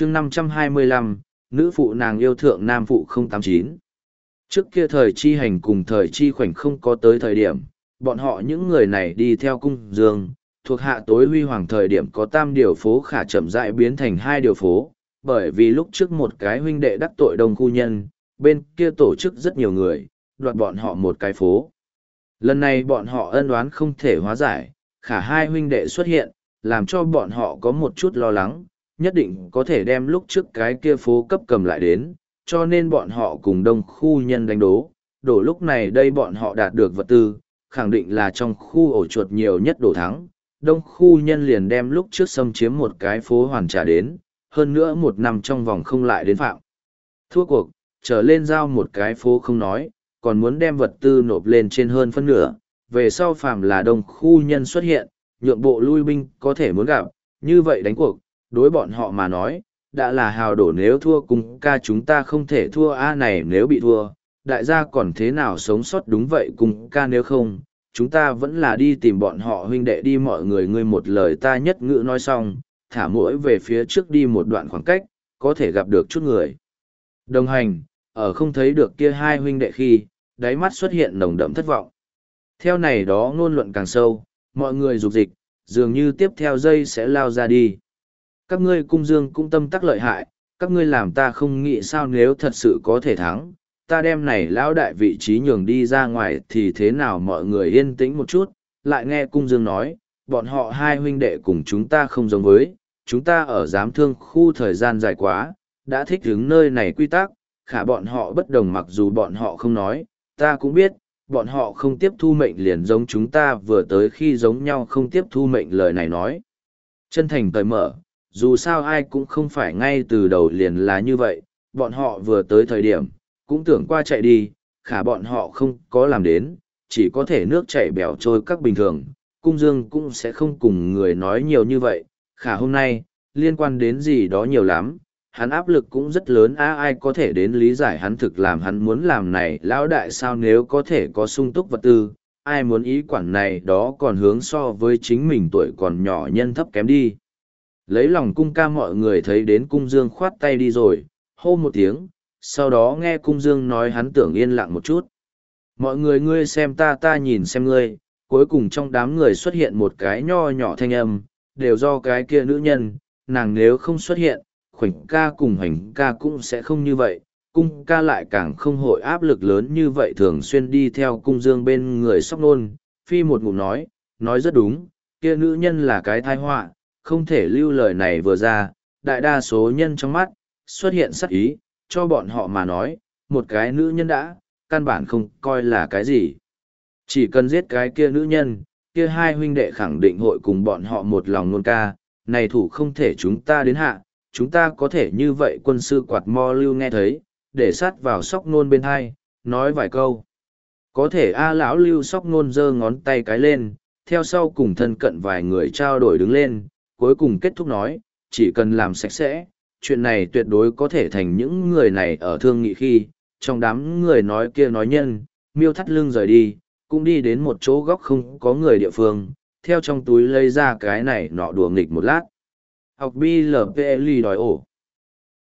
chương 525, nữ phụ nàng yêu thượng nam phụ 089. Trước kia thời chi hành cùng thời chi khoảnh không có tới thời điểm, bọn họ những người này đi theo cung dương, thuộc hạ tối huy hoàng thời điểm có tam điều phố khả chậm rãi biến thành hai điều phố, bởi vì lúc trước một cái huynh đệ đắc tội đông khu nhân, bên kia tổ chức rất nhiều người, đoạt bọn họ một cái phố. Lần này bọn họ ân oán không thể hóa giải, khả hai huynh đệ xuất hiện, làm cho bọn họ có một chút lo lắng, nhất định có thể đem lúc trước cái kia phố cấp cầm lại đến, cho nên bọn họ cùng đông khu nhân đánh đố, đổ lúc này đây bọn họ đạt được vật tư, khẳng định là trong khu ổ chuột nhiều nhất đổ thắng, đông khu nhân liền đem lúc trước xâm chiếm một cái phố hoàn trả đến, hơn nữa một năm trong vòng không lại đến phạm. Thua cuộc, trở lên giao một cái phố không nói, còn muốn đem vật tư nộp lên trên hơn phân nửa, về sau phạm là đông khu nhân xuất hiện, nhượng bộ lui binh có thể muốn gặp, như vậy đánh cuộc, đối bọn họ mà nói, đã là hào đổ nếu thua cùng ca chúng ta không thể thua A này nếu bị thua, đại gia còn thế nào sống sót đúng vậy cùng ca nếu không, chúng ta vẫn là đi tìm bọn họ huynh đệ đi mọi người ngươi một lời ta nhất ngữ nói xong, thả mũi về phía trước đi một đoạn khoảng cách, có thể gặp được chút người. Đồng hành, ở không thấy được kia hai huynh đệ khi, đáy mắt xuất hiện nồng đậm thất vọng. Theo này đó ngôn luận càng sâu, mọi người dục dịch, dường như tiếp theo dây sẽ lao ra đi. Các ngươi cung dương cũng tâm tắc lợi hại, các ngươi làm ta không nghĩ sao nếu thật sự có thể thắng, ta đem này lão đại vị trí nhường đi ra ngoài thì thế nào mọi người yên tĩnh một chút, lại nghe cung dương nói, bọn họ hai huynh đệ cùng chúng ta không giống với, chúng ta ở giám thương khu thời gian dài quá, đã thích ứng nơi này quy tắc, khả bọn họ bất đồng mặc dù bọn họ không nói, ta cũng biết, bọn họ không tiếp thu mệnh liền giống chúng ta vừa tới khi giống nhau không tiếp thu mệnh lời này nói. Chân thành cởi mở, dù sao ai cũng không phải ngay từ đầu liền là như vậy, bọn họ vừa tới thời điểm, cũng tưởng qua chạy đi, khả bọn họ không có làm đến, chỉ có thể nước chảy bèo trôi các bình thường, cung dương cũng sẽ không cùng người nói nhiều như vậy, khả hôm nay, liên quan đến gì đó nhiều lắm, hắn áp lực cũng rất lớn a ai có thể đến lý giải hắn thực làm hắn muốn làm này lão đại sao nếu có thể có sung túc vật tư, ai muốn ý quản này đó còn hướng so với chính mình tuổi còn nhỏ nhân thấp kém đi. Lấy lòng cung ca mọi người thấy đến cung dương khoát tay đi rồi, hô một tiếng, sau đó nghe cung dương nói hắn tưởng yên lặng một chút. Mọi người ngươi xem ta ta nhìn xem ngươi, cuối cùng trong đám người xuất hiện một cái nho nhỏ thanh âm, đều do cái kia nữ nhân, nàng nếu không xuất hiện, khoảnh ca cùng hoành ca cũng sẽ không như vậy, cung ca lại càng không hội áp lực lớn như vậy thường xuyên đi theo cung dương bên người sóc nôn, phi một ngụm nói, nói rất đúng, kia nữ nhân là cái thai họa không thể lưu lời này vừa ra, đại đa số nhân trong mắt, xuất hiện sắc ý, cho bọn họ mà nói, một cái nữ nhân đã, căn bản không coi là cái gì. Chỉ cần giết cái kia nữ nhân, kia hai huynh đệ khẳng định hội cùng bọn họ một lòng nôn ca, này thủ không thể chúng ta đến hạ, chúng ta có thể như vậy quân sư quạt mo lưu nghe thấy, để sát vào sóc nôn bên hai, nói vài câu. Có thể A lão lưu sóc nôn giơ ngón tay cái lên, theo sau cùng thân cận vài người trao đổi đứng lên, cuối cùng kết thúc nói, chỉ cần làm sạch sẽ, chuyện này tuyệt đối có thể thành những người này ở thương nghị khi, trong đám người nói kia nói nhân, miêu thắt lưng rời đi, cũng đi đến một chỗ góc không có người địa phương, theo trong túi lấy ra cái này nọ đùa nghịch một lát. Học BLPLI đòi ổ.